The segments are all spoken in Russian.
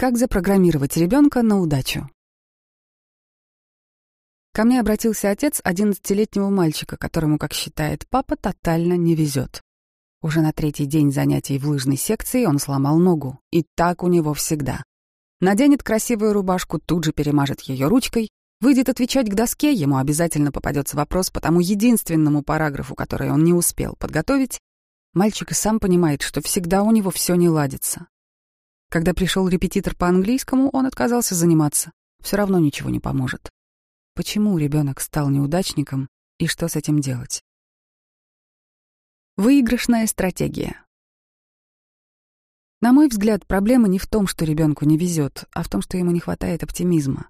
Как запрограммировать ребенка на удачу? Ко мне обратился отец одиннадцатилетнего мальчика, которому, как считает папа, тотально не везет. Уже на третий день занятий в лыжной секции он сломал ногу. И так у него всегда. Наденет красивую рубашку, тут же перемажет ее ручкой, выйдет отвечать к доске, ему обязательно попадется вопрос по тому единственному параграфу, который он не успел подготовить. Мальчик и сам понимает, что всегда у него все не ладится. Когда пришел репетитор по английскому, он отказался заниматься. Все равно ничего не поможет. Почему ребенок стал неудачником и что с этим делать? Выигрышная стратегия. На мой взгляд, проблема не в том, что ребенку не везет, а в том, что ему не хватает оптимизма.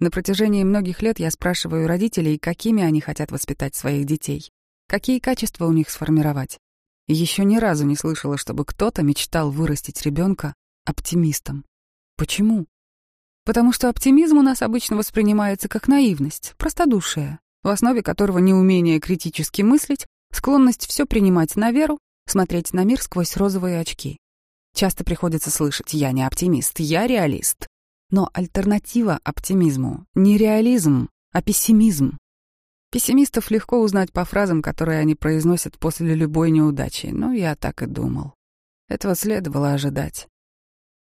На протяжении многих лет я спрашиваю родителей, какими они хотят воспитать своих детей, какие качества у них сформировать. Еще ни разу не слышала, чтобы кто-то мечтал вырастить ребенка оптимистом. Почему? Потому что оптимизм у нас обычно воспринимается как наивность, простодушие, в основе которого неумение критически мыслить, склонность все принимать на веру, смотреть на мир сквозь розовые очки. Часто приходится слышать «я не оптимист, я реалист». Но альтернатива оптимизму — не реализм, а пессимизм. Пессимистов легко узнать по фразам, которые они произносят после любой неудачи. Ну, я так и думал. Этого следовало ожидать.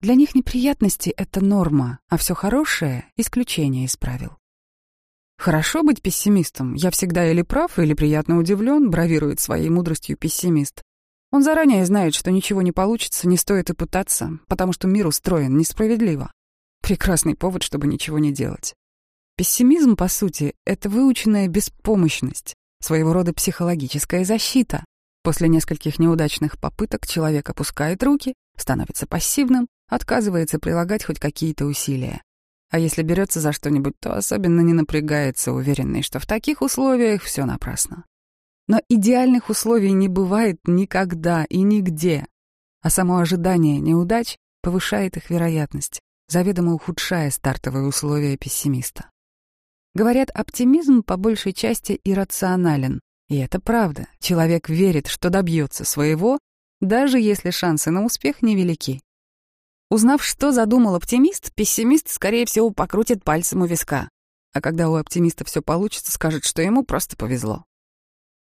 Для них неприятности — это норма, а все хорошее — исключение из правил. Хорошо быть пессимистом. Я всегда или прав, или приятно удивлен, бравирует своей мудростью пессимист. Он заранее знает, что ничего не получится, не стоит и пытаться, потому что мир устроен несправедливо. Прекрасный повод, чтобы ничего не делать. Пессимизм, по сути, — это выученная беспомощность, своего рода психологическая защита. После нескольких неудачных попыток человек опускает руки, становится пассивным отказывается прилагать хоть какие-то усилия. А если берется за что-нибудь, то особенно не напрягается, уверенный, что в таких условиях все напрасно. Но идеальных условий не бывает никогда и нигде, а само ожидание неудач повышает их вероятность, заведомо ухудшая стартовые условия пессимиста. Говорят, оптимизм по большей части иррационален, и это правда. Человек верит, что добьется своего, даже если шансы на успех невелики. Узнав, что задумал оптимист, пессимист, скорее всего, покрутит пальцем у виска. А когда у оптимиста все получится, скажет, что ему просто повезло.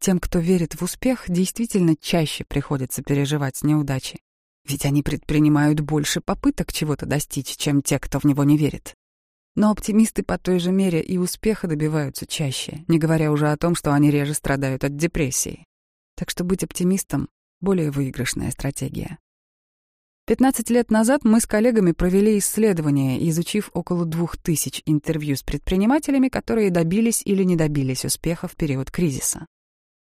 Тем, кто верит в успех, действительно чаще приходится переживать неудачи. Ведь они предпринимают больше попыток чего-то достичь, чем те, кто в него не верит. Но оптимисты по той же мере и успеха добиваются чаще, не говоря уже о том, что они реже страдают от депрессии. Так что быть оптимистом — более выигрышная стратегия. 15 лет назад мы с коллегами провели исследование, изучив около двух тысяч интервью с предпринимателями, которые добились или не добились успеха в период кризиса.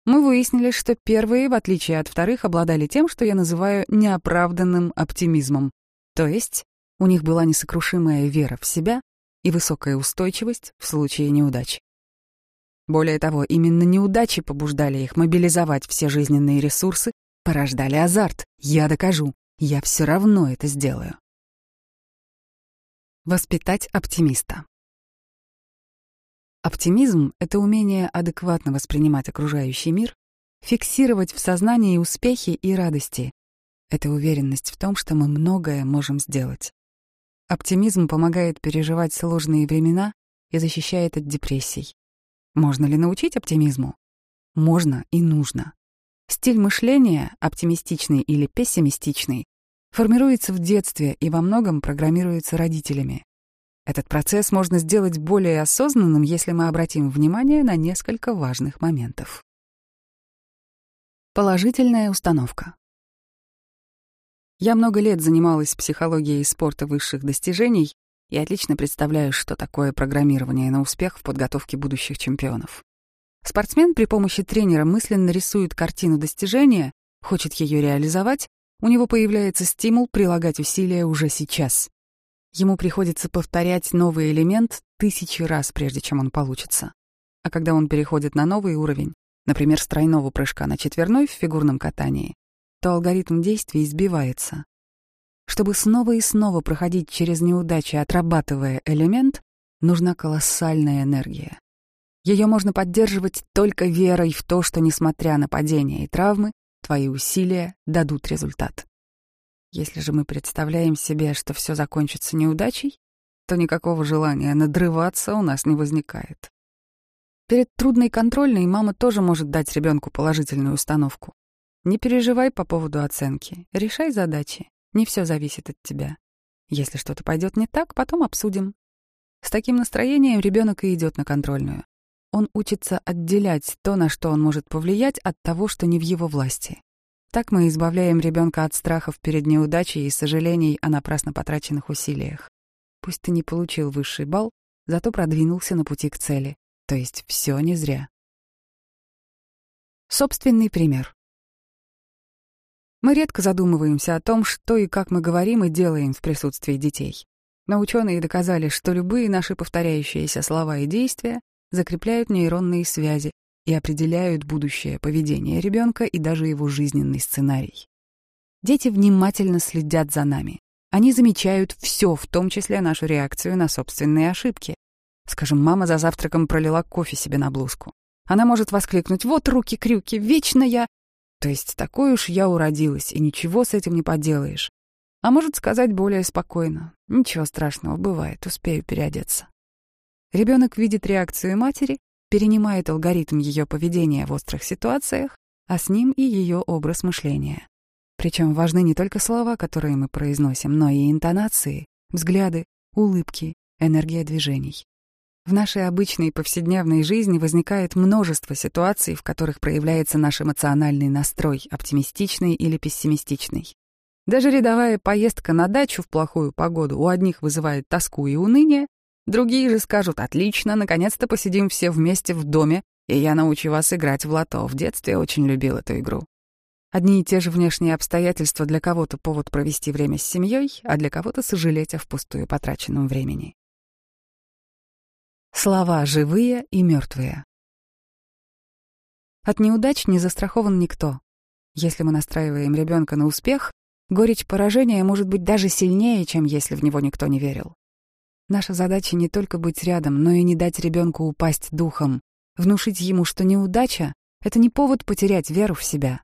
Мы выяснили, что первые, в отличие от вторых, обладали тем, что я называю неоправданным оптимизмом. То есть у них была несокрушимая вера в себя и высокая устойчивость в случае неудач. Более того, именно неудачи побуждали их мобилизовать все жизненные ресурсы, порождали азарт. Я докажу, я все равно это сделаю. Воспитать оптимиста. Оптимизм — это умение адекватно воспринимать окружающий мир, фиксировать в сознании успехи и радости. Это уверенность в том, что мы многое можем сделать. Оптимизм помогает переживать сложные времена и защищает от депрессий. Можно ли научить оптимизму? Можно и нужно. Стиль мышления, оптимистичный или пессимистичный, формируется в детстве и во многом программируется родителями. Этот процесс можно сделать более осознанным, если мы обратим внимание на несколько важных моментов. Положительная установка. Я много лет занималась психологией спорта высших достижений и отлично представляю, что такое программирование на успех в подготовке будущих чемпионов. Спортсмен при помощи тренера мысленно рисует картину достижения, хочет ее реализовать, у него появляется стимул прилагать усилия уже сейчас. Ему приходится повторять новый элемент тысячи раз, прежде чем он получится. А когда он переходит на новый уровень, например, с тройного прыжка на четверной в фигурном катании, то алгоритм действий избивается. Чтобы снова и снова проходить через неудачи, отрабатывая элемент, нужна колоссальная энергия. Ее можно поддерживать только верой в то, что, несмотря на падения и травмы, твои усилия дадут результат. Если же мы представляем себе, что все закончится неудачей, то никакого желания надрываться у нас не возникает. Перед трудной контрольной мама тоже может дать ребенку положительную установку. Не переживай по поводу оценки, решай задачи, не все зависит от тебя. Если что-то пойдет не так, потом обсудим. С таким настроением ребенок и идет на контрольную. Он учится отделять то, на что он может повлиять, от того, что не в его власти. Так мы избавляем ребенка от страхов перед неудачей и сожалений о напрасно потраченных усилиях. Пусть ты не получил высший балл, зато продвинулся на пути к цели. То есть все не зря. Собственный пример. Мы редко задумываемся о том, что и как мы говорим и делаем в присутствии детей. Но ученые доказали, что любые наши повторяющиеся слова и действия закрепляют нейронные связи и определяют будущее поведение ребенка и даже его жизненный сценарий. Дети внимательно следят за нами. Они замечают все, в том числе нашу реакцию на собственные ошибки. Скажем, мама за завтраком пролила кофе себе на блузку. Она может воскликнуть «Вот руки-крюки, вечно я...» То есть такой уж я уродилась, и ничего с этим не поделаешь. А может сказать более спокойно «Ничего страшного, бывает, успею переодеться». Ребенок видит реакцию матери, перенимает алгоритм ее поведения в острых ситуациях, а с ним и ее образ мышления. Причем важны не только слова, которые мы произносим, но и интонации, взгляды, улыбки, энергия движений. В нашей обычной повседневной жизни возникает множество ситуаций, в которых проявляется наш эмоциональный настрой, оптимистичный или пессимистичный. Даже рядовая поездка на дачу в плохую погоду у одних вызывает тоску и уныние, другие же скажут «Отлично, наконец-то посидим все вместе в доме, и я научу вас играть в лото. В детстве очень любил эту игру». Одни и те же внешние обстоятельства для кого-то повод провести время с семьей, а для кого-то сожалеть о впустую потраченном времени. Слова живые и мертвые. От неудач не застрахован никто. Если мы настраиваем ребенка на успех, горечь поражения может быть даже сильнее, чем если в него никто не верил. Наша задача не только быть рядом, но и не дать ребенку упасть духом, внушить ему, что неудача — это не повод потерять веру в себя.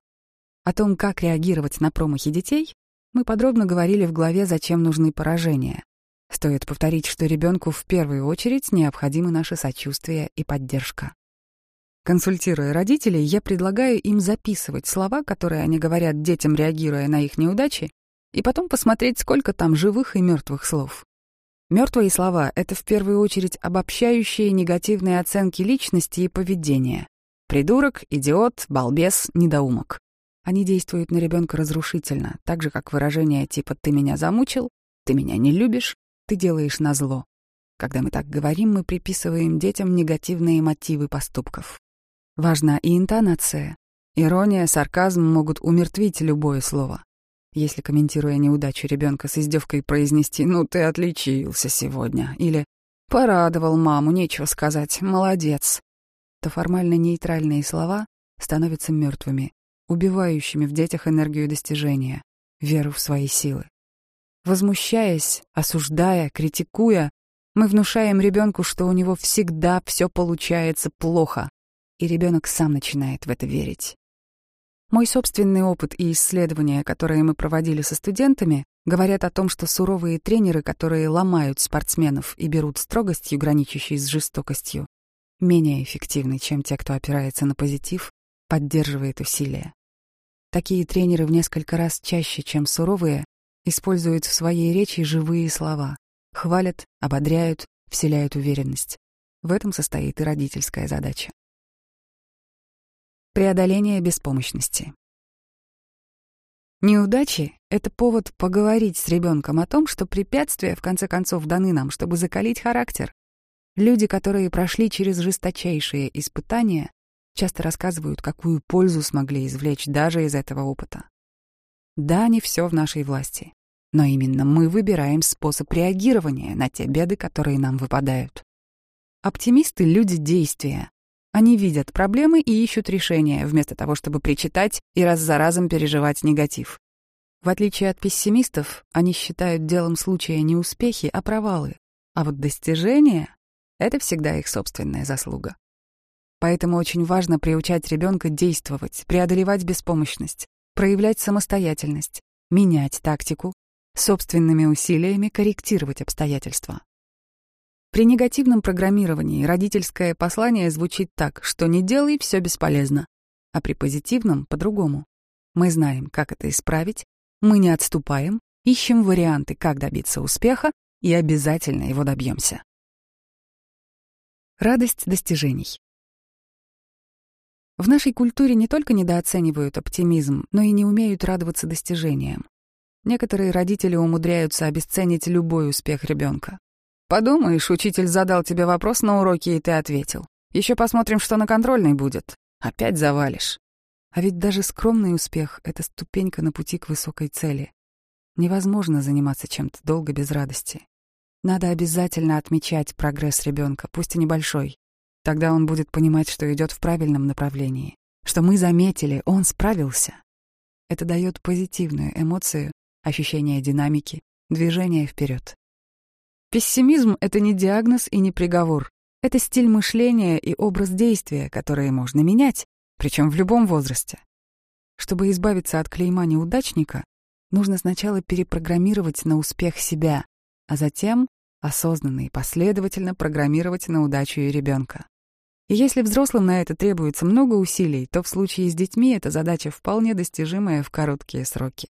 О том, как реагировать на промахи детей, мы подробно говорили в главе «Зачем нужны поражения». Стоит повторить, что ребенку в первую очередь необходимы наше сочувствие и поддержка. Консультируя родителей, я предлагаю им записывать слова, которые они говорят детям, реагируя на их неудачи, и потом посмотреть, сколько там живых и мертвых слов. Мертвые слова — это в первую очередь обобщающие негативные оценки личности и поведения. Придурок, идиот, балбес, недоумок. Они действуют на ребенка разрушительно, так же, как выражения типа «ты меня замучил», «ты меня не любишь», ты делаешь назло. Когда мы так говорим, мы приписываем детям негативные мотивы поступков. Важна и интонация. Ирония, сарказм могут умертвить любое слово. Если, комментируя неудачу ребенка с издевкой произнести «ну ты отличился сегодня» или «порадовал маму, нечего сказать, молодец», то формально нейтральные слова становятся мертвыми, убивающими в детях энергию достижения, веру в свои силы. Возмущаясь, осуждая, критикуя, мы внушаем ребенку, что у него всегда все получается плохо, и ребенок сам начинает в это верить. Мой собственный опыт и исследования, которые мы проводили со студентами, говорят о том, что суровые тренеры, которые ломают спортсменов и берут строгостью, граничащей с жестокостью, менее эффективны, чем те, кто опирается на позитив, поддерживает усилия. Такие тренеры в несколько раз чаще, чем суровые, используют в своей речи живые слова, хвалят, ободряют, вселяют уверенность. В этом состоит и родительская задача. Преодоление беспомощности. Неудачи — это повод поговорить с ребенком о том, что препятствия в конце концов даны нам, чтобы закалить характер. Люди, которые прошли через жесточайшие испытания, часто рассказывают, какую пользу смогли извлечь даже из этого опыта. Да, не все в нашей власти. Но именно мы выбираем способ реагирования на те беды, которые нам выпадают. Оптимисты — люди действия. Они видят проблемы и ищут решения, вместо того, чтобы причитать и раз за разом переживать негатив. В отличие от пессимистов, они считают делом случая не успехи, а провалы. А вот достижения — это всегда их собственная заслуга. Поэтому очень важно приучать ребенка действовать, преодолевать беспомощность, проявлять самостоятельность, менять тактику, собственными усилиями корректировать обстоятельства. При негативном программировании родительское послание звучит так, что не делай, все бесполезно, а при позитивном — по-другому. Мы знаем, как это исправить, мы не отступаем, ищем варианты, как добиться успеха, и обязательно его добьемся. Радость достижений. В нашей культуре не только недооценивают оптимизм, но и не умеют радоваться достижениям. Некоторые родители умудряются обесценить любой успех ребенка. Подумаешь, учитель задал тебе вопрос на уроке, и ты ответил. Еще посмотрим, что на контрольной будет. Опять завалишь. А ведь даже скромный успех — это ступенька на пути к высокой цели. Невозможно заниматься чем-то долго без радости. Надо обязательно отмечать прогресс ребенка, пусть и небольшой. Тогда он будет понимать, что идет в правильном направлении, что мы заметили, он справился. Это дает позитивную эмоцию, ощущение динамики, движение вперед. Пессимизм — это не диагноз и не приговор. Это стиль мышления и образ действия, которые можно менять, причем в любом возрасте. Чтобы избавиться от клейма неудачника, нужно сначала перепрограммировать на успех себя, а затем осознанно и последовательно программировать на удачу и ребенка. И если взрослым на это требуется много усилий, то в случае с детьми эта задача вполне достижимая в короткие сроки.